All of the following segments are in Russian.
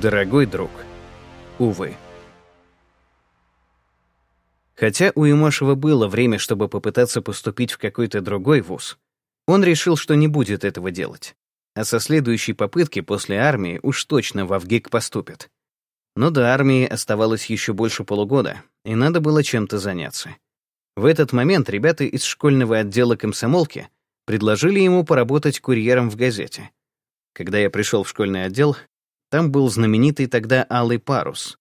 Дорогой друг. Увы. Хотя у Имашева было время, чтобы попытаться поступить в какой-то другой вуз, он решил, что не будет этого делать. А со следующей попытки после армии уж точно в Авгик поступит. Но до армии оставалось еще больше полугода, и надо было чем-то заняться. В этот момент ребята из школьного отдела комсомолки предложили ему поработать курьером в газете. Когда я пришел в школьный отдел, там был знаменитый тогда Алый Парус,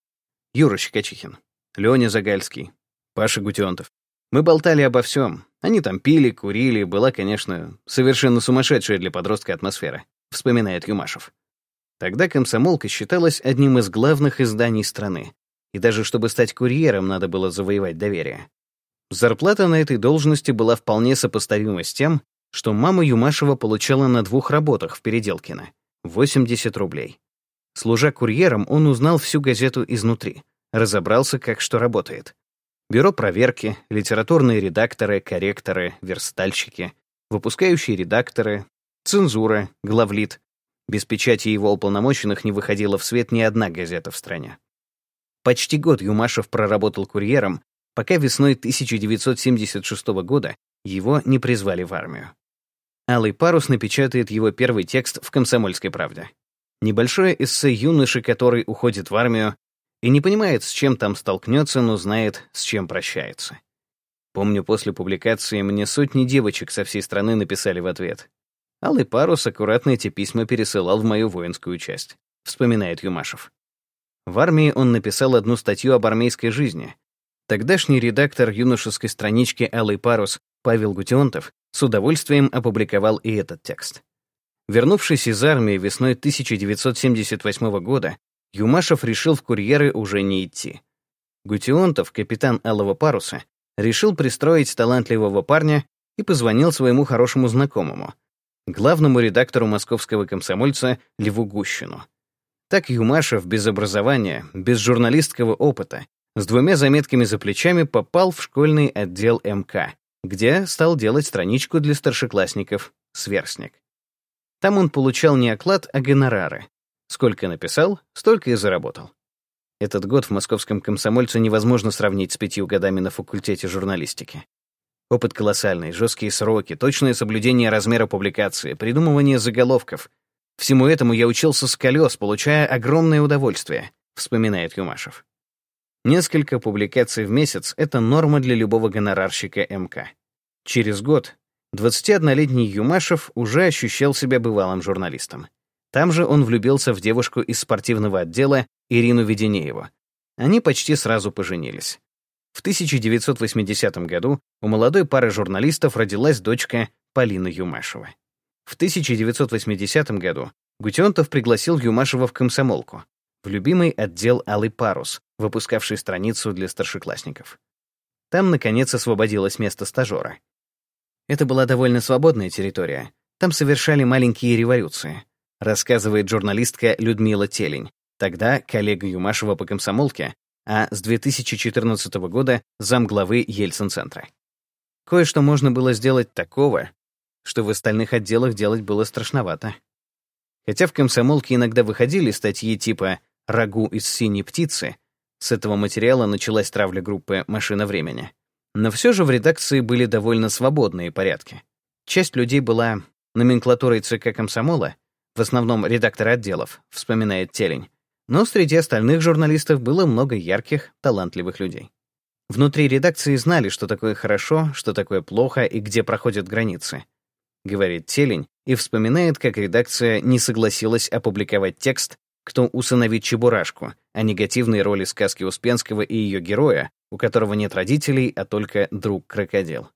Юра Щекочихин, Леня Загальский, Паша Гутионтов. Мы болтали обо всем. Они там пили, курили, была, конечно, совершенно сумасшедшая для подростка атмосфера, вспоминает Юмашев. Тогда комсомолка считалась одним из главных изданий страны, и даже чтобы стать курьером, надо было завоевать доверие. Зарплата на этой должности была вполне сопоставима с тем, что мама Юмашева получала на двух работах в Переделкино — 80 рублей. Служа курьером, он узнал всю газету изнутри, разобрался, как что работает. Бюро проверки, литературные редакторы, корректоры, верстальщики, выпускающие редакторы, цензура, главлит. Без печати его уполномоченных не выходила в свет ни одна газета в стране. Почти год Юмашев проработал курьером, пока весной 1976 года его не призвали в армию. Алый парус напечатает его первый текст в «Комсомольской правде». Небольшое эссе юноши, который уходит в армию, и не понимает, с чем там столкнется, но знает, с чем прощается. Помню, после публикации мне сотни девочек со всей страны написали в ответ. Алый парус аккуратно эти письма пересылал в мою воинскую часть, вспоминает Юмашев. В армии он написал одну статью об армейской жизни. Тогдашний редактор юношеской странички «Алый парус» Павел Гутионтов с удовольствием опубликовал и этот текст. Вернувшись из армии весной 1978 года, Юмашев решил в курьеры уже не идти. Гутионтов, капитан Алого паруса, решил пристроить талантливого парня и позвонил своему хорошему знакомому, главному редактору московского комсомольца Льву Гущину. Так Юмашев без образования, без журналистского опыта, с двумя заметками за плечами попал в школьный отдел МК, где стал делать страничку для старшеклассников «Сверстник». Там он получал не оклад, а гонорары. Сколько написал, столько и заработал. Этот год в московском комсомольце невозможно сравнить с пятью годами на факультете журналистики. Опыт колоссальный, жесткие сроки, точное соблюдение размера публикации, придумывание заголовков. Всему этому я учился с колес, получая огромное удовольствие, вспоминает Юмашев. Несколько публикаций в месяц — это норма для любого гонорарщика МК. Через год 21-летний Юмашев уже ощущал себя бывалым журналистом. Там же он влюбился в девушку из спортивного отдела Ирину Веденееву. Они почти сразу поженились. В 1980 году у молодой пары журналистов родилась дочка Полина Юмашева. В 1980 году Гутентов пригласил Юмашева в комсомолку, в любимый отдел «Алый парус», выпускавший страницу для старшеклассников. Там, наконец, освободилось место стажера. Это была довольно свободная территория. Там совершали маленькие революции рассказывает журналистка Людмила Телень, тогда коллега Юмашева по комсомолке, а с 2014 года замглавы Ельцин-центра. Кое-что можно было сделать такого, что в остальных отделах делать было страшновато. Хотя в комсомолке иногда выходили статьи типа «Рагу из синей птицы», с этого материала началась травля группы «Машина времени». Но все же в редакции были довольно свободные порядки. Часть людей была номенклатурой ЦК комсомола, в основном редакторы отделов, вспоминает Телень. Но среди остальных журналистов было много ярких, талантливых людей. Внутри редакции знали, что такое хорошо, что такое плохо и где проходят границы. Говорит Телень и вспоминает, как редакция не согласилась опубликовать текст «Кто усыновит Чебурашку», о негативной роли сказки Успенского и ее героя, у которого нет родителей, а только друг-крокодил.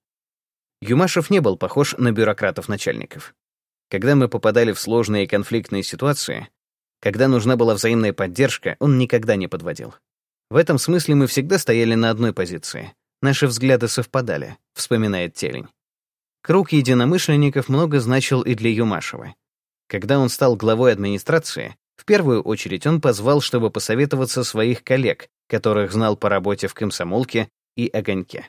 Юмашев не был похож на бюрократов-начальников. Когда мы попадали в сложные конфликтные ситуации, когда нужна была взаимная поддержка, он никогда не подводил. В этом смысле мы всегда стояли на одной позиции. Наши взгляды совпадали, вспоминает Телень. Круг единомышленников много значил и для Юмашева. Когда он стал главой администрации, в первую очередь он позвал, чтобы посоветоваться своих коллег, которых знал по работе в комсомолке и огоньке.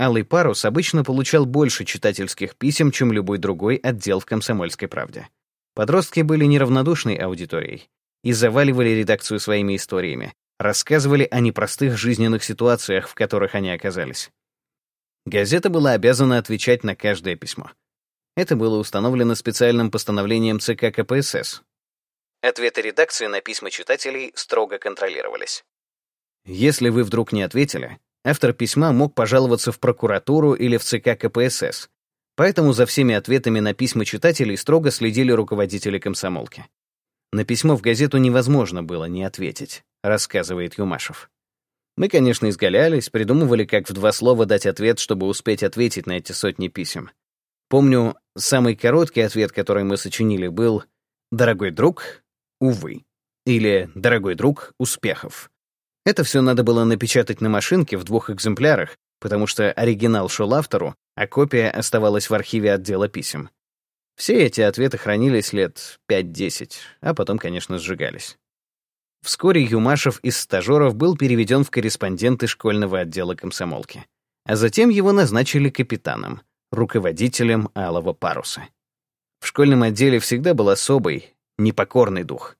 Алый парус обычно получал больше читательских писем, чем любой другой отдел в «Комсомольской правде». Подростки были неравнодушной аудиторией. и заваливали редакцию своими историями, рассказывали о непростых жизненных ситуациях, в которых они оказались. Газета была обязана отвечать на каждое письмо. Это было установлено специальным постановлением ЦК КПСС. Ответы редакции на письма читателей строго контролировались. Если вы вдруг не ответили, автор письма мог пожаловаться в прокуратуру или в ЦК КПСС, поэтому за всеми ответами на письма читателей строго следили руководители комсомолки. На письмо в газету невозможно было не ответить, рассказывает Юмашев. Мы, конечно, изгалялись, придумывали, как в два слова дать ответ, чтобы успеть ответить на эти сотни писем. Помню, самый короткий ответ, который мы сочинили, был «Дорогой друг, увы» или «Дорогой друг, успехов». Это все надо было напечатать на машинке в двух экземплярах, потому что оригинал шел автору, а копия оставалась в архиве отдела писем. Все эти ответы хранились лет 5-10, а потом, конечно, сжигались. Вскоре Юмашев из стажеров был переведен в корреспонденты школьного отдела комсомолки. А затем его назначили капитаном, руководителем Алого паруса. В школьном отделе всегда был особый, непокорный дух.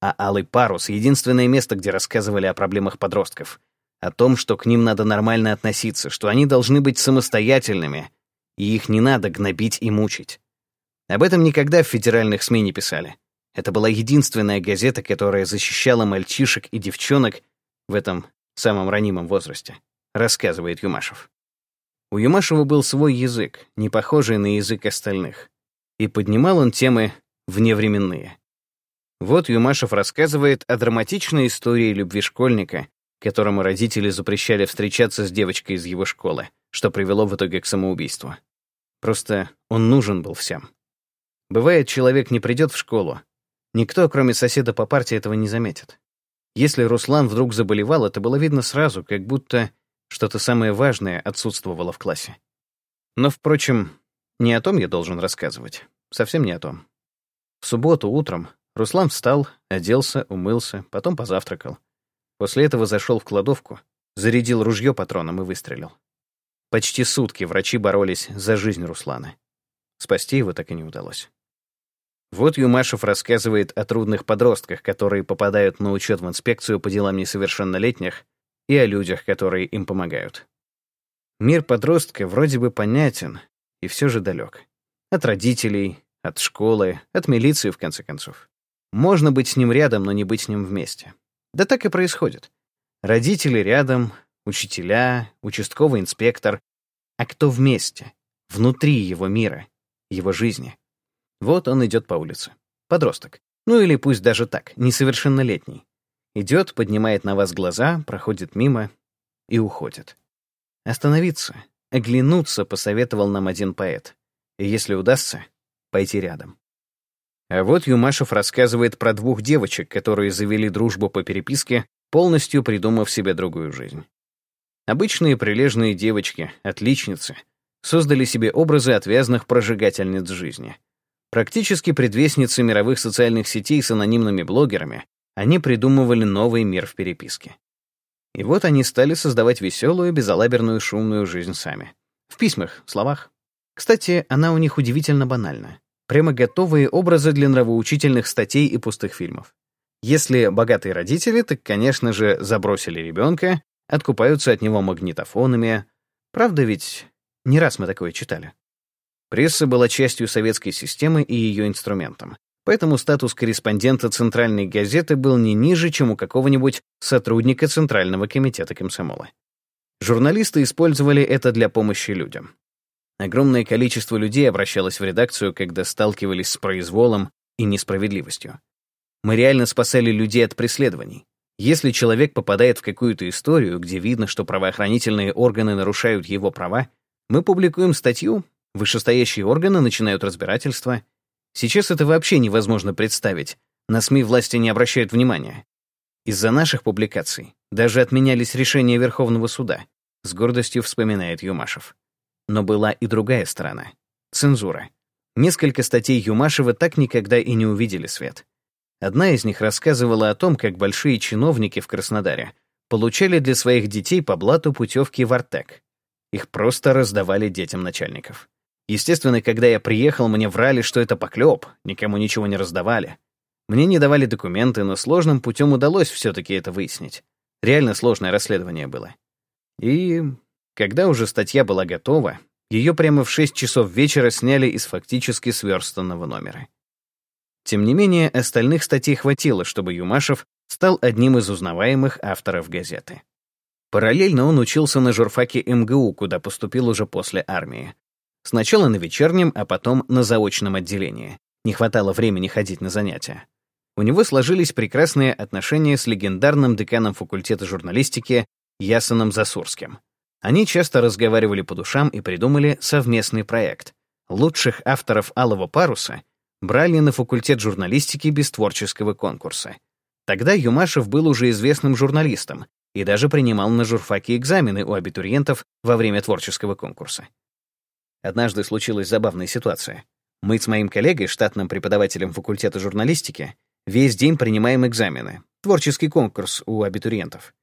А Алый парус — единственное место, где рассказывали о проблемах подростков, о том, что к ним надо нормально относиться, что они должны быть самостоятельными, и их не надо гнобить и мучить. Об этом никогда в федеральных СМИ не писали. Это была единственная газета, которая защищала мальчишек и девчонок в этом самом ранимом возрасте, рассказывает Юмашев. У Юмашева был свой язык, не похожий на язык остальных, и поднимал он темы вневременные. Вот Юмашев рассказывает о драматичной истории любви школьника, которому родители запрещали встречаться с девочкой из его школы, что привело в итоге к самоубийству. Просто он нужен был всем. Бывает, человек не придет в школу, Никто, кроме соседа по партии, этого не заметит. Если Руслан вдруг заболевал, это было видно сразу, как будто что-то самое важное отсутствовало в классе. Но, впрочем, не о том я должен рассказывать. Совсем не о том. В субботу утром Руслан встал, оделся, умылся, потом позавтракал. После этого зашел в кладовку, зарядил ружье патроном и выстрелил. Почти сутки врачи боролись за жизнь Руслана. Спасти его так и не удалось. Вот Юмашев рассказывает о трудных подростках, которые попадают на учет в инспекцию по делам несовершеннолетних, и о людях, которые им помогают. Мир подростка вроде бы понятен и все же далек. От родителей, от школы, от милиции, в конце концов. Можно быть с ним рядом, но не быть с ним вместе. Да так и происходит. Родители рядом, учителя, участковый инспектор. А кто вместе? Внутри его мира, его жизни. Вот он идет по улице. Подросток. Ну или пусть даже так, несовершеннолетний. Идет, поднимает на вас глаза, проходит мимо и уходит. Остановиться, оглянуться посоветовал нам один поэт. И если удастся, пойти рядом. А вот Юмашев рассказывает про двух девочек, которые завели дружбу по переписке, полностью придумав себе другую жизнь. Обычные прилежные девочки, отличницы, создали себе образы отвязных прожигательниц жизни. Практически предвестницы мировых социальных сетей с анонимными блогерами, они придумывали новый мир в переписке. И вот они стали создавать веселую, безалаберную, шумную жизнь сами. В письмах, словах. Кстати, она у них удивительно банальна. Прямо готовые образы для нравоучительных статей и пустых фильмов. Если богатые родители, так, конечно же, забросили ребенка, откупаются от него магнитофонами. Правда ведь, не раз мы такое читали. Пресса была частью советской системы и ее инструментом. Поэтому статус корреспондента центральной газеты был не ниже, чем у какого-нибудь сотрудника Центрального комитета комсомола. Журналисты использовали это для помощи людям. Огромное количество людей обращалось в редакцию, когда сталкивались с произволом и несправедливостью. Мы реально спасали людей от преследований. Если человек попадает в какую-то историю, где видно, что правоохранительные органы нарушают его права, мы публикуем статью, Вышестоящие органы начинают разбирательство. Сейчас это вообще невозможно представить. На СМИ власти не обращают внимания. Из-за наших публикаций даже отменялись решения Верховного суда, с гордостью вспоминает Юмашев. Но была и другая сторона — цензура. Несколько статей Юмашева так никогда и не увидели свет. Одна из них рассказывала о том, как большие чиновники в Краснодаре получали для своих детей по блату путевки в Артек. Их просто раздавали детям начальников. Естественно, когда я приехал, мне врали, что это поклеп, никому ничего не раздавали. Мне не давали документы, но сложным путем удалось все-таки это выяснить. Реально сложное расследование было. И когда уже статья была готова, ее прямо в 6 часов вечера сняли из фактически сверстанного номера. Тем не менее, остальных статей хватило, чтобы Юмашев стал одним из узнаваемых авторов газеты. Параллельно он учился на журфаке МГУ, куда поступил уже после армии. Сначала на вечернем, а потом на заочном отделении. Не хватало времени ходить на занятия. У него сложились прекрасные отношения с легендарным деканом факультета журналистики Ясаном Засурским. Они часто разговаривали по душам и придумали совместный проект. Лучших авторов «Алого паруса» брали на факультет журналистики без творческого конкурса. Тогда Юмашев был уже известным журналистом и даже принимал на журфаке экзамены у абитуриентов во время творческого конкурса. Однажды случилась забавная ситуация. Мы с моим коллегой, штатным преподавателем факультета журналистики, весь день принимаем экзамены, творческий конкурс у абитуриентов.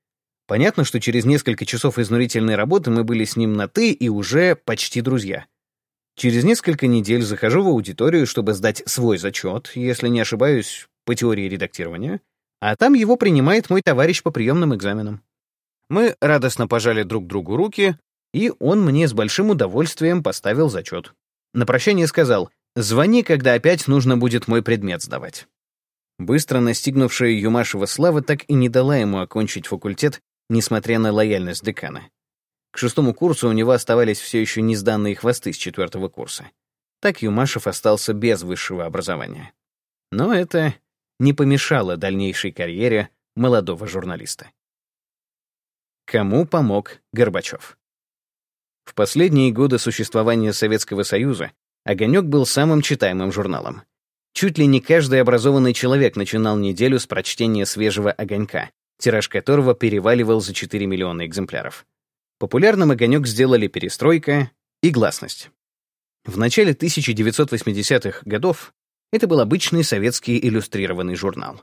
Понятно, что через несколько часов изнурительной работы мы были с ним на «ты» и уже почти друзья. Через несколько недель захожу в аудиторию, чтобы сдать свой зачет, если не ошибаюсь, по теории редактирования, а там его принимает мой товарищ по приемным экзаменам. Мы радостно пожали друг другу руки, и он мне с большим удовольствием поставил зачет. На прощание сказал, «Звони, когда опять нужно будет мой предмет сдавать». Быстро настигнувшая Юмашева слава так и не дала ему окончить факультет, несмотря на лояльность декана. К шестому курсу у него оставались все еще не сданные хвосты с четвертого курса. Так Юмашев остался без высшего образования. Но это не помешало дальнейшей карьере молодого журналиста. Кому помог Горбачев? В последние годы существования Советского Союза «Огонек» был самым читаемым журналом. Чуть ли не каждый образованный человек начинал неделю с прочтения свежего «Огонька», тираж которого переваливал за 4 миллиона экземпляров. Популярным огонек сделали перестройка и гласность. В начале 1980-х годов это был обычный советский иллюстрированный журнал.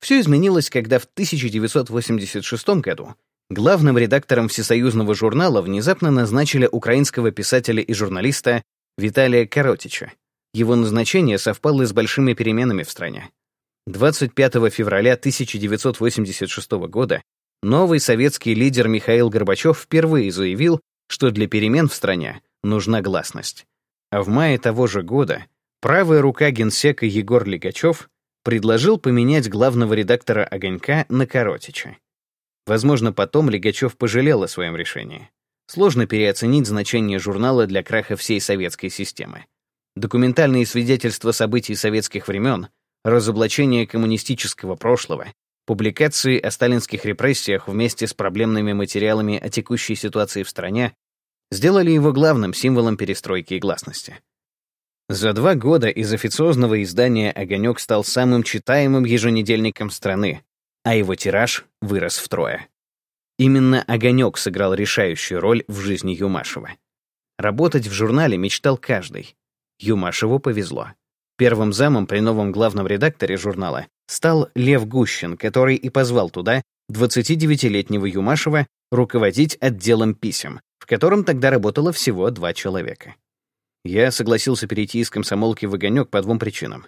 Все изменилось, когда в 1986 году главным редактором всесоюзного журнала внезапно назначили украинского писателя и журналиста Виталия Коротича. Его назначение совпало с большими переменами в стране. 25 февраля 1986 года новый советский лидер Михаил Горбачев впервые заявил, что для перемен в стране нужна гласность. А в мае того же года правая рука генсека Егор Лигачев предложил поменять главного редактора «Огонька» на Коротича. Возможно, потом Лигачев пожалел о своем решении. Сложно переоценить значение журнала для краха всей советской системы. Документальные свидетельства событий советских времен, разоблачение коммунистического прошлого, Публикации о сталинских репрессиях вместе с проблемными материалами о текущей ситуации в стране сделали его главным символом перестройки и гласности. За два года из официозного издания «Огонек» стал самым читаемым еженедельником страны, а его тираж вырос втрое. Именно «Огонек» сыграл решающую роль в жизни Юмашева. Работать в журнале мечтал каждый. Юмашеву повезло. Первым замом при новом главном редакторе журнала стал Лев Гущин, который и позвал туда 29-летнего Юмашева руководить отделом писем, в котором тогда работало всего два человека. Я согласился перейти из комсомолки в «Огонек» по двум причинам.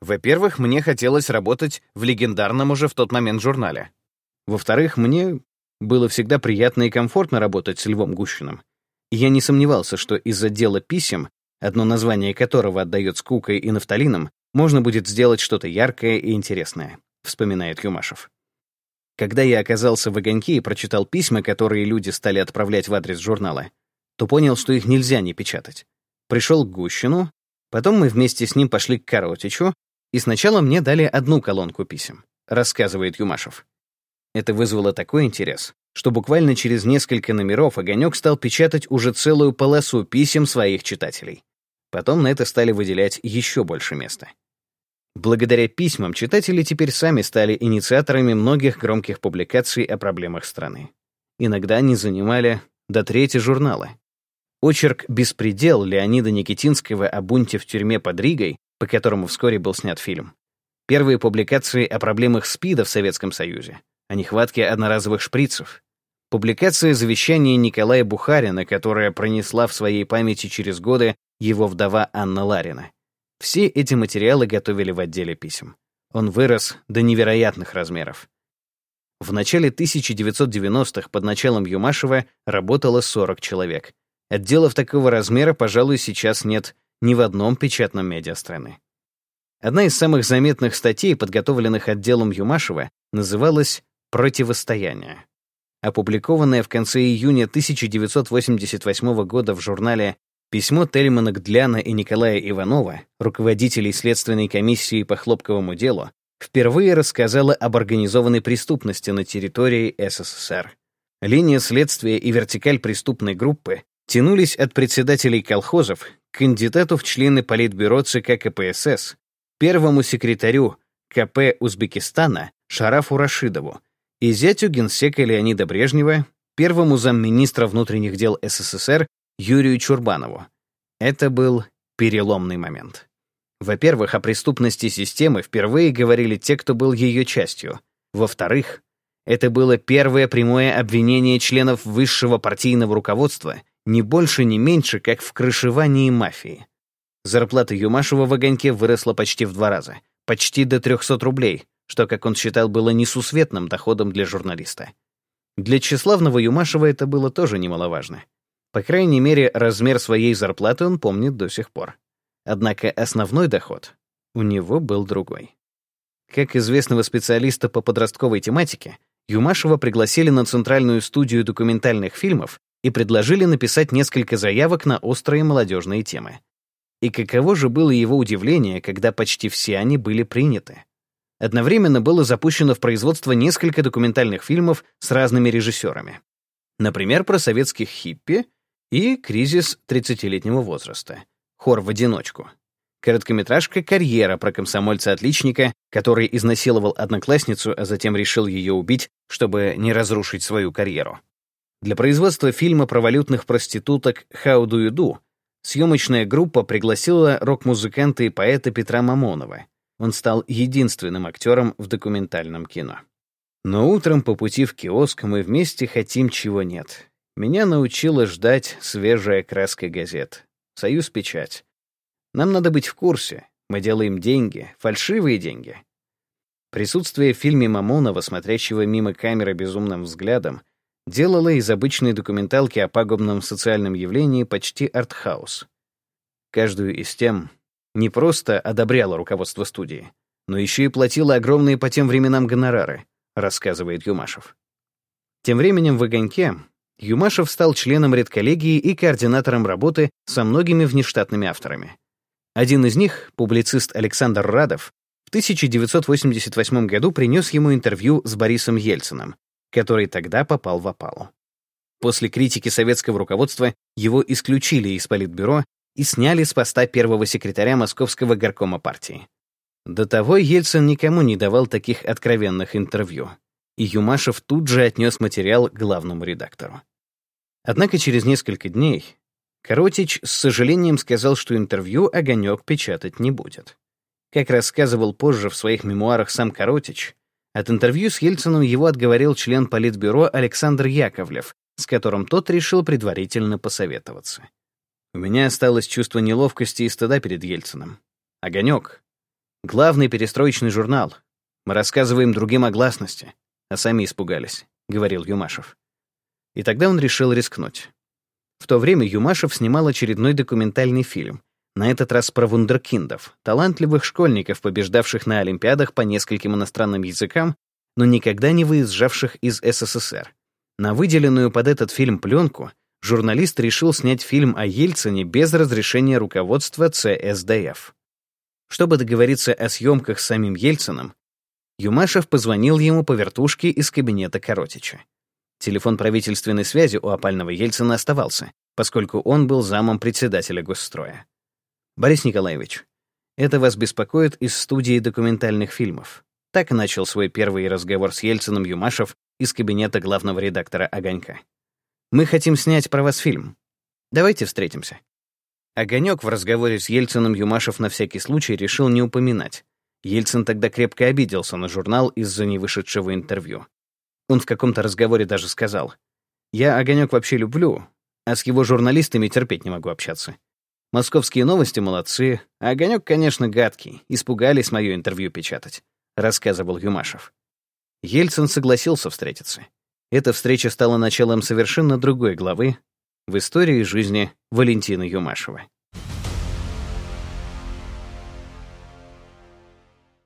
Во-первых, мне хотелось работать в легендарном уже в тот момент журнале. Во-вторых, мне было всегда приятно и комфортно работать с Львом Гущиным. Я не сомневался, что из отдела писем одно название которого отдает скукой и нафталином, можно будет сделать что-то яркое и интересное, вспоминает Юмашев. Когда я оказался в огоньке и прочитал письма, которые люди стали отправлять в адрес журнала, то понял, что их нельзя не печатать. Пришел к Гущину, потом мы вместе с ним пошли к Коротичу, и сначала мне дали одну колонку писем, рассказывает Юмашев. Это вызвало такой интерес, что буквально через несколько номеров «Огонек» стал печатать уже целую полосу писем своих читателей. Потом на это стали выделять еще больше места. Благодаря письмам читатели теперь сами стали инициаторами многих громких публикаций о проблемах страны. Иногда они занимали до трети журнала. Очерк «Беспредел» Леонида Никитинского о бунте в тюрьме под Ригой, по которому вскоре был снят фильм. Первые публикации о проблемах СПИДа в Советском Союзе, о нехватке одноразовых шприцев. Публикация завещания Николая Бухарина, которая пронесла в своей памяти через годы его вдова Анна Ларина. Все эти материалы готовили в отделе писем. Он вырос до невероятных размеров. В начале 1990-х под началом Юмашева работало 40 человек. Отделов такого размера, пожалуй, сейчас нет ни в одном печатном медиа страны. Одна из самых заметных статей, подготовленных отделом Юмашева, называлась «Противостояние». Опубликованная в конце июня 1988 года в журнале Письмо Тельмана Гдляна и Николая Иванова, руководителей Следственной комиссии по хлопковому делу, впервые рассказало об организованной преступности на территории СССР. Линия следствия и вертикаль преступной группы тянулись от председателей колхозов к кандидату в члены Политбюро ЦК КПСС, первому секретарю КП Узбекистана Шарафу Рашидову и зятю генсека Леонида Брежнева, первому замминистра внутренних дел СССР Юрию Чурбанову. Это был переломный момент. Во-первых, о преступности системы впервые говорили те, кто был ее частью. Во-вторых, это было первое прямое обвинение членов высшего партийного руководства, не больше, не меньше, как в крышевании мафии. Зарплата Юмашева в огоньке выросла почти в два раза, почти до 300 рублей, что, как он считал, было несусветным доходом для журналиста. Для тщеславного Юмашева это было тоже немаловажно. По крайней мере, размер своей зарплаты он помнит до сих пор. Однако основной доход у него был другой. Как известного специалиста по подростковой тематике, Юмашева пригласили на Центральную студию документальных фильмов и предложили написать несколько заявок на острые молодежные темы. И каково же было его удивление, когда почти все они были приняты. Одновременно было запущено в производство несколько документальных фильмов с разными режиссерами. Например, про советских хиппи и «Кризис 30-летнего возраста», «Хор в одиночку», короткометражка «Карьера» про комсомольца-отличника, который изнасиловал одноклассницу, а затем решил ее убить, чтобы не разрушить свою карьеру. Для производства фильма про валютных проституток «How do you do» съемочная группа пригласила рок-музыканта и поэта Петра Мамонова. Он стал единственным актером в документальном кино. Но утром по пути в киоск мы вместе хотим чего нет. Меня научила ждать свежая краска газет. Союз Печать. Нам надо быть в курсе. Мы делаем деньги, фальшивые деньги. Присутствие в фильме Мамонова, смотрящего мимо камеры безумным взглядом, делало из обычной документалки о пагубном социальном явлении почти артхаус. Каждую из тем не просто одобряло руководство студии, но еще и платило огромные по тем временам гонорары, рассказывает Юмашев. Тем временем в «Огоньке» Юмашев стал членом редколлегии и координатором работы со многими внештатными авторами. Один из них, публицист Александр Радов, в 1988 году принес ему интервью с Борисом Ельциным, который тогда попал в опалу. После критики советского руководства его исключили из Политбюро и сняли с поста первого секретаря Московского горкома партии. До того Ельцин никому не давал таких откровенных интервью и Юмашев тут же отнес материал главному редактору. Однако через несколько дней Коротич с сожалением сказал, что интервью «Огонек» печатать не будет. Как рассказывал позже в своих мемуарах сам Коротич, от интервью с Ельциным его отговорил член Политбюро Александр Яковлев, с которым тот решил предварительно посоветоваться. У меня осталось чувство неловкости и стыда перед Ельциным. «Огонек» — главный перестроечный журнал. Мы рассказываем другим о гласности а сами испугались», — говорил Юмашев. И тогда он решил рискнуть. В то время Юмашев снимал очередной документальный фильм, на этот раз про вундеркиндов, талантливых школьников, побеждавших на Олимпиадах по нескольким иностранным языкам, но никогда не выезжавших из СССР. На выделенную под этот фильм пленку журналист решил снять фильм о Ельцине без разрешения руководства ЦСДФ. Чтобы договориться о съемках с самим Ельциным, Юмашев позвонил ему по вертушке из кабинета Коротича. Телефон правительственной связи у опального Ельцина оставался, поскольку он был замом председателя госстроя. «Борис Николаевич, это вас беспокоит из студии документальных фильмов». Так начал свой первый разговор с Ельциным Юмашев из кабинета главного редактора «Огонька». «Мы хотим снять про вас фильм. Давайте встретимся». Огонек в разговоре с Ельциным Юмашев на всякий случай решил не упоминать, Ельцин тогда крепко обиделся на журнал из-за невышедшего интервью. Он в каком-то разговоре даже сказал, «Я Огонек вообще люблю, а с его журналистами терпеть не могу общаться. Московские новости молодцы, а Огонек, конечно, гадкий, испугались мое интервью печатать. рассказывал Юмашев. Ельцин согласился встретиться. Эта встреча стала началом совершенно другой главы в истории жизни Валентины Юмашева.